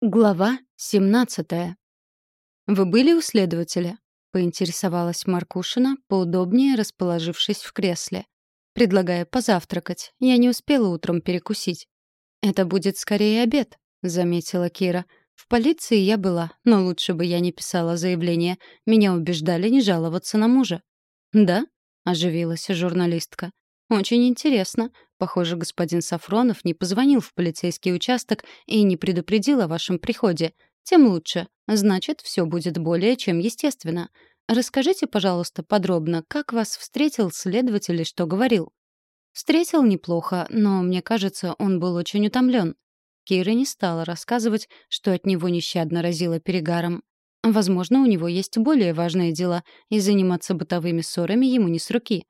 Глава 17. «Вы были у следователя?» — поинтересовалась Маркушина, поудобнее расположившись в кресле. «Предлагаю позавтракать. Я не успела утром перекусить». «Это будет скорее обед», — заметила Кира. «В полиции я была, но лучше бы я не писала заявление. Меня убеждали не жаловаться на мужа». «Да?» — оживилась журналистка. «Очень интересно. Похоже, господин Сафронов не позвонил в полицейский участок и не предупредил о вашем приходе. Тем лучше. Значит, все будет более чем естественно. Расскажите, пожалуйста, подробно, как вас встретил следователь и что говорил?» «Встретил неплохо, но, мне кажется, он был очень утомлен. Кира не стала рассказывать, что от него нещадно разило перегаром. Возможно, у него есть более важные дела, и заниматься бытовыми ссорами ему не с руки.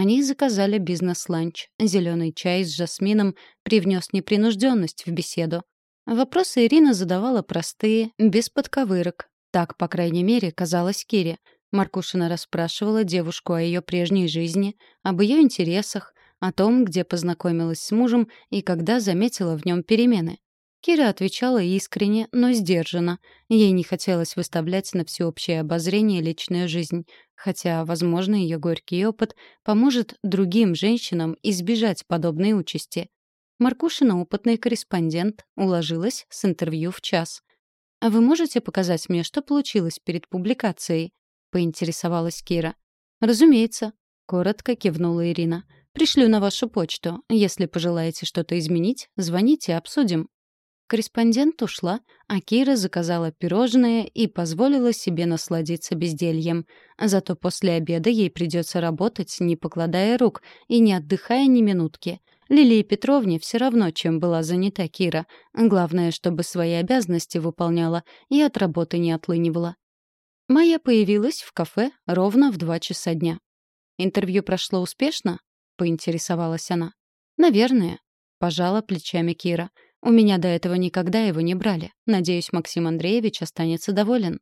Они заказали бизнес-ланч. Зеленый чай с жасмином привнес непринужденность в беседу. Вопросы Ирина задавала простые, без подковырок. Так, по крайней мере, казалось Кире. Маркушина расспрашивала девушку о ее прежней жизни, об ее интересах, о том, где познакомилась с мужем и когда заметила в нем перемены. Кира отвечала искренне, но сдержанно. Ей не хотелось выставлять на всеобщее обозрение личную жизнь, хотя, возможно, ее горький опыт поможет другим женщинам избежать подобной участи. Маркушина, опытный корреспондент, уложилась с интервью в час. «А вы можете показать мне, что получилось перед публикацией?» — поинтересовалась Кира. «Разумеется», — коротко кивнула Ирина. «Пришлю на вашу почту. Если пожелаете что-то изменить, звоните, обсудим». Корреспондент ушла, а Кира заказала пирожные и позволила себе насладиться бездельем. Зато после обеда ей придется работать, не покладая рук и не отдыхая ни минутки. Лилии Петровне все равно, чем была занята Кира. Главное, чтобы свои обязанности выполняла и от работы не отлынивала. Майя появилась в кафе ровно в два часа дня. «Интервью прошло успешно?» — поинтересовалась она. «Наверное», — пожала плечами Кира. — у меня до этого никогда его не брали. Надеюсь, Максим Андреевич останется доволен.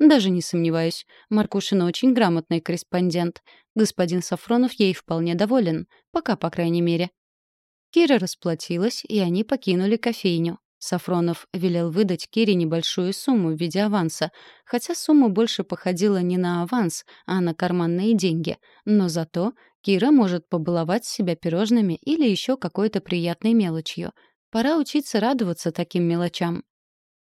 Даже не сомневаюсь. Маркушина очень грамотный корреспондент. Господин Сафронов ей вполне доволен. Пока, по крайней мере. Кира расплатилась, и они покинули кофейню. Сафронов велел выдать Кире небольшую сумму в виде аванса, хотя сумма больше походила не на аванс, а на карманные деньги. Но зато Кира может побаловать себя пирожными или еще какой-то приятной мелочью — Пора учиться радоваться таким мелочам.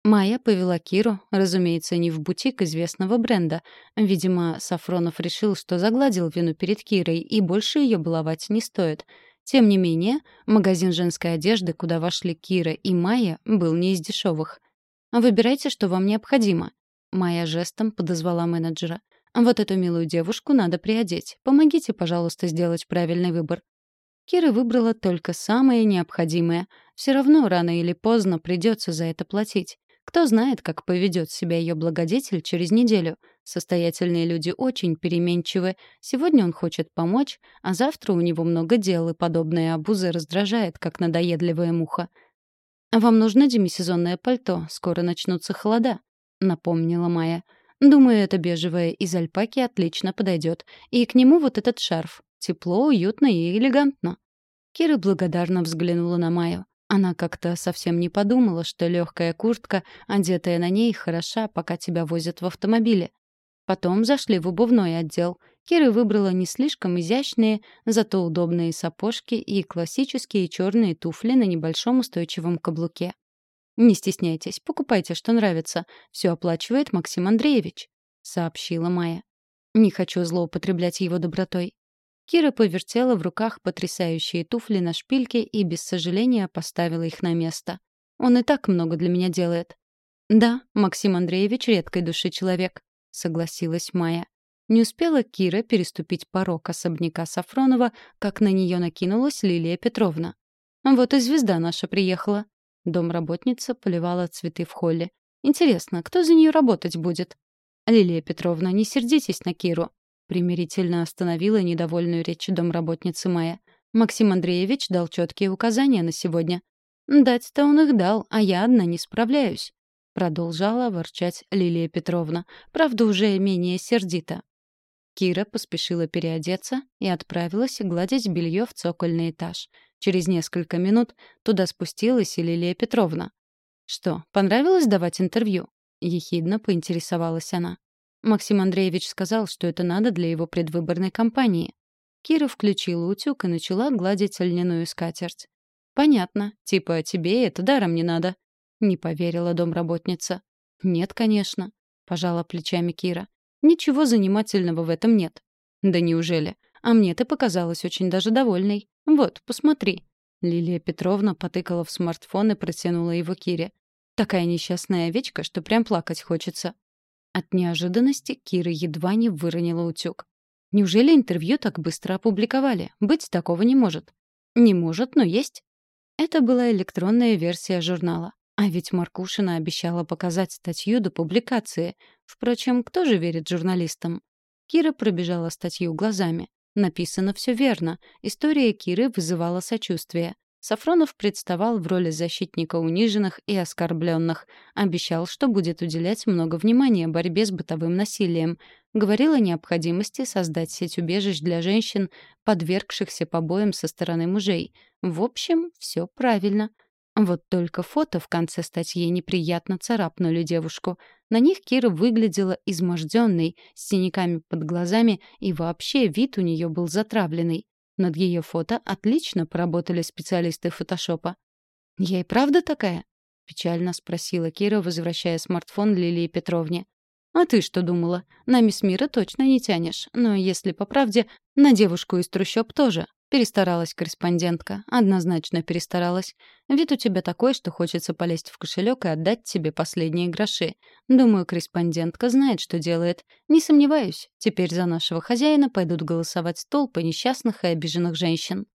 Майя повела Киру, разумеется, не в бутик известного бренда. Видимо, Сафронов решил, что загладил вину перед Кирой, и больше ее баловать не стоит. Тем не менее, магазин женской одежды, куда вошли Кира и Майя, был не из дешевых. «Выбирайте, что вам необходимо». Майя жестом подозвала менеджера. «Вот эту милую девушку надо приодеть. Помогите, пожалуйста, сделать правильный выбор». Кира выбрала только самое необходимое. Все равно рано или поздно придется за это платить. Кто знает, как поведет себя ее благодетель через неделю. Состоятельные люди очень переменчивы. Сегодня он хочет помочь, а завтра у него много дел, и подобная обуза раздражает, как надоедливая муха. «Вам нужно демисезонное пальто, скоро начнутся холода», — напомнила Майя. «Думаю, это бежевое из альпаки отлично подойдет. И к нему вот этот шарф. Тепло, уютно и элегантно. Кира благодарно взглянула на Майю. Она как-то совсем не подумала, что легкая куртка, одетая на ней, хороша, пока тебя возят в автомобиле. Потом зашли в обувной отдел. Кира выбрала не слишком изящные, зато удобные сапожки и классические черные туфли на небольшом устойчивом каблуке. «Не стесняйтесь, покупайте, что нравится. Все оплачивает Максим Андреевич», — сообщила Майя. «Не хочу злоупотреблять его добротой. Кира повертела в руках потрясающие туфли на шпильке и без сожаления поставила их на место. Он и так много для меня делает. Да, Максим Андреевич редкой души человек, согласилась Майя. Не успела Кира переступить порог особняка Сафронова, как на нее накинулась Лилия Петровна. Вот и звезда наша приехала. Домработница поливала цветы в холле. Интересно, кто за нее работать будет? Лилия Петровна, не сердитесь на Киру. Примирительно остановила недовольную речь домработницы Майя. Максим Андреевич дал четкие указания на сегодня. «Дать-то он их дал, а я одна не справляюсь», — продолжала ворчать Лилия Петровна, правда, уже менее сердито. Кира поспешила переодеться и отправилась гладить белье в цокольный этаж. Через несколько минут туда спустилась и Лилия Петровна. «Что, понравилось давать интервью?» — ехидно поинтересовалась она. Максим Андреевич сказал, что это надо для его предвыборной кампании. Кира включила утюг и начала гладить льняную скатерть. «Понятно. Типа, тебе это даром не надо». Не поверила домработница. «Нет, конечно», — пожала плечами Кира. «Ничего занимательного в этом нет». «Да неужели? А мне ты показалась очень даже довольной. Вот, посмотри». Лилия Петровна потыкала в смартфон и протянула его Кире. Такая несчастная овечка, что прям плакать хочется. От неожиданности Кира едва не выронила утюг. Неужели интервью так быстро опубликовали? Быть такого не может. Не может, но есть. Это была электронная версия журнала. А ведь Маркушина обещала показать статью до публикации. Впрочем, кто же верит журналистам? Кира пробежала статью глазами. Написано все верно. История Киры вызывала сочувствие. Сафронов представал в роли защитника униженных и оскорбленных, обещал, что будет уделять много внимания борьбе с бытовым насилием, говорил о необходимости создать сеть убежищ для женщин, подвергшихся побоям со стороны мужей. В общем, все правильно. Вот только фото в конце статьи неприятно царапнули девушку. На них Кира выглядела изможденной, с синяками под глазами, и вообще вид у нее был затравленный. Над ее фото отлично поработали специалисты фотошопа. «Я и правда такая?» — печально спросила Кира, возвращая смартфон Лилии Петровне. «А ты что думала? На мисс Мира точно не тянешь. Но, если по правде, на девушку из трущоб тоже. Перестаралась корреспондентка. Однозначно перестаралась. Вид у тебя такой, что хочется полезть в кошелек и отдать тебе последние гроши. Думаю, корреспондентка знает, что делает. Не сомневаюсь. Теперь за нашего хозяина пойдут голосовать толпы несчастных и обиженных женщин.